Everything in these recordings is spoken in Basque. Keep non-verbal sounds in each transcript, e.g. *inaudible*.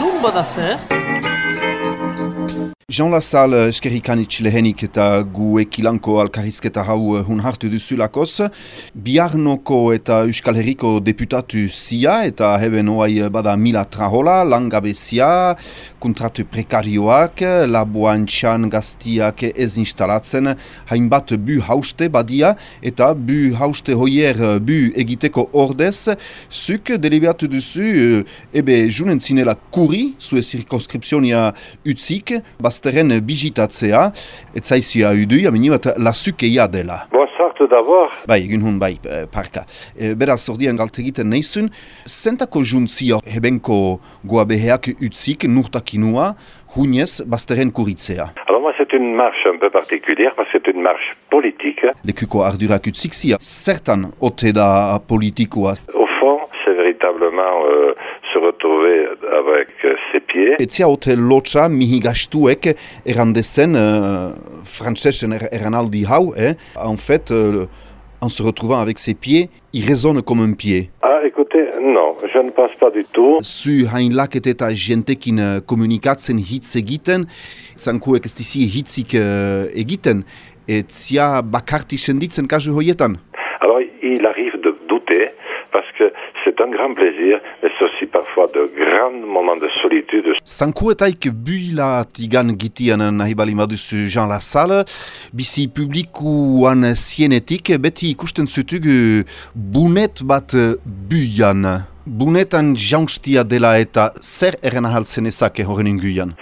Nun bada zer? Jean Lassalle eskerrikanitz lehenik eta gu ekilanko alkarrizketa hau hun hartu duzulakoz. Biarnoko eta Euskal Herriko deputatu zia eta heben oai bada mila trahola, langabezia, kontratu prekarioak, laboan txan gaztiak ez instalatzen, hainbat bu hauste badia eta bu hauste hoier bu egiteko ordez, zuk deliberatu duzu, ebe junen zinela kuri, zue zirkonskripzionia utzik, bazteren bizitatzea, ez zaizia udu, amini bat lasukeia dela. Bonsoir tout d'abord. Bai, egin hun bai, eh, parka. E, beraz, ordian galtegiten neizun, zentako juntzia hebenko goa beheak utzik, nurtakinua, hunez, bazteren kuritzea. Alors moi c'est une marche un peu particulière parce que c'est une marche politique. Lekuko ardurak utzik zia, zertan ote da politikoa. Euh, ses pieds. Etzia ote lotxa mihi gastuek erandezen, uh, frantzesen er, eranaldi hau, eh? en fait, euh, en se retrouvant avec ses pieds, il résonne comme un pied. Ah écoutez, non, je ne pense pas du tout. Zu hain laket eta jentekin komunikatzen hitz egiten, zankuek ez dizi hitzik uh, egiten, etzia bakarti senditzen kasu hoietan? Alors il arrive de douter parce que c'est un grand plaisir, mais c'est aussi parfois de grands moments de solitude. Zankuetaik buila tigan gitian nahi bali maduzu Jean Lassalle, bizi publikuan zienetik beti ikusten zutugu bunet bat buian. Bunetan jaunstia dela eta zer eren ahaltzen ezake horren inguian?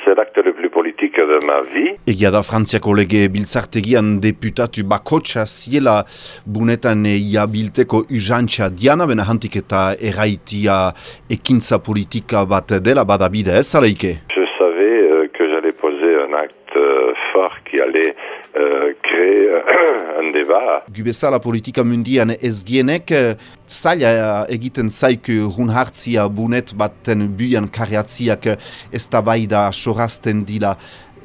Ma vie. Egia da Frantziako lege biltzartegian deputatu bakotxa ziela bunetan iabilteko uzantxa diana, bena hantik eta erraitia ekintza politika bat dela badabide ez aleike. Je savais euh, que j'allais poser un acte euh, fort qui allait euh, créer *clears throat* un débat. Gubezala politika mundian ez gienek, zaila egiten zaik run hartzia bunet baten buian kariatziak ez da bai da sorazten dila.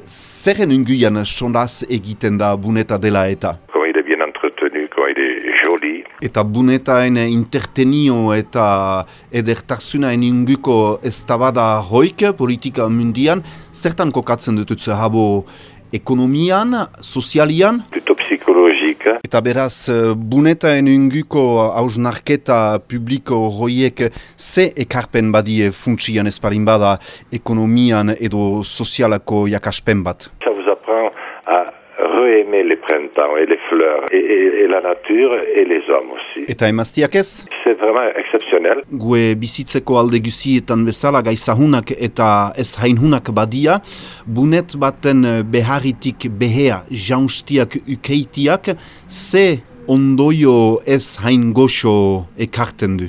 Zerren unguian sondaz egiten da buneta dela eta? Est bien entretenu, est joli. Eta bunetaen intertenio eta edertarzunaen inguko ez bada hoik politika mundian, zertan kokatzen dututze habo ekonomian, sozialian, Psychologique. Eta beraz, eh, bunetaen inguko hausnarketa publiko horiek ze ekarpen badie funtsian ezparin bada ekonomian edo sozialako jakaspen bat. Ça vous apprend à re-aimer les printemps et les fleurs et, et- et la nature et les hommes aussi. Eta emaztiak ez? C'est vraiment exceptionnel. Gue bizitzeko alde guzietan bezala gaizahunak eta ez hainhunak badia, bunet baten eh, beharritik behea jaunstiak ukeitiak, ze ondoio ez hain goxo ekarten du.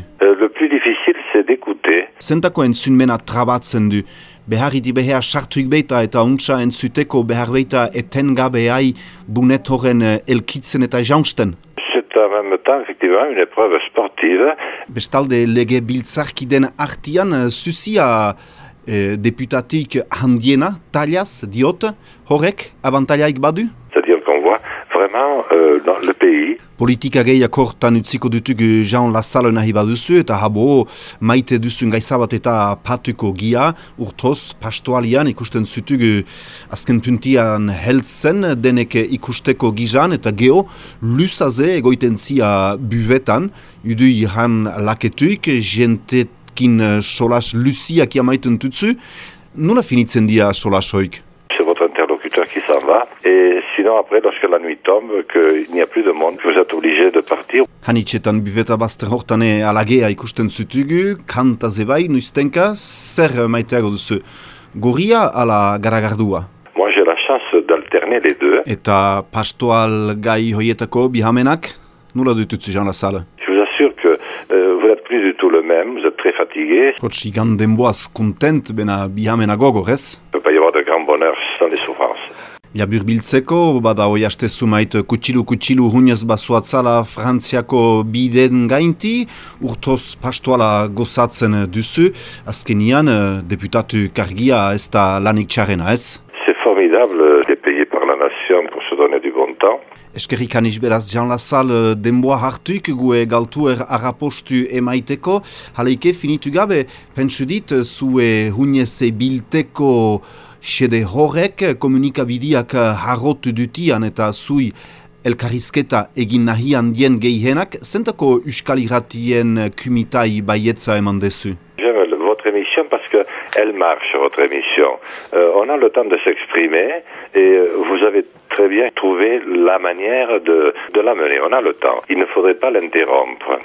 Zentako entzunmena trabatzen du. Beharriti behar sartuik beita eta untsa entzuteko behar beita etengabeai bunet horren eh, elkitzen eta jaunsten. En même temps, effectivement, une épreuve sportive. Bestalde lege biltzarkiden artian eh, zuzia eh, deputatik handiena, taliaz, diot, horrek abantaiaik badu? Vraiment euh, dans le pays Politika gehiak hortan utziko dutugu Jean Lassalle nahi baduzu eta habo maite duzun gaizabat eta patuko gia. Urtoz pastoalian ikusten zutugu azken puntian heltzen denek ikusteko gizan eta geho luzaze egoiten zia buvetan. Udu ihan laketuik jentekin eh, solas luziak jamaiten tutzu. Nola finitzen dia solas hoik? c'est votre interlocuteur qui s'en sinon, après, lorsque la nuit tombe, qu'il n'y a plus de monde, vous êtes obligé de partir. Hanitxetan buveta bazter hortane alagea ikusten zutugu, kanta zebai, nuiztenka, zer maiteago duzu, gorria ala garagardua? Moi, j'ai la chance d'alterner les deux. Eta pastoal gai hoietako bihamenak, nula dututzu Jean Lassalle? Je vous assure que euh, vous n'êtes plus du tout le même, vous êtes très fatigué. Hots igan denboaz kontent bena bihamena gogor ez? Il ne peut pas y avoir de grand bonheur sans des souffrances. Labur biltzeko, bada hoi astezu mait kutsilu-kutsilu hunez bazuatzala Frantziako biden gainti, urtoz pastoala gozatzen duzu, azkenian deputatu kargia ez da lanik txarrena ez? C'est formidable d'être payé par la nation pour se donner du content. Eskerrik aniz beraz, Jean Lassalle denboa hartuik gue galtuer arrapostu emaiteko. Haleike finitu gabe, pentsu dit, zue hunese bilteko sede horrek komunikabideak harrotu dutian eta zui elkarrizketa egin nahian dien gehienak, zentako Euskal Irratien kumitai baietza eman dezu? J'aime votre émission parce que elle marche, votre émission. Euh, on a le temps de s'exprimer et euh, vous avez très bien trouvé la manière de, de la mener. On a le temps. Il ne faudrait pas l'interrompre.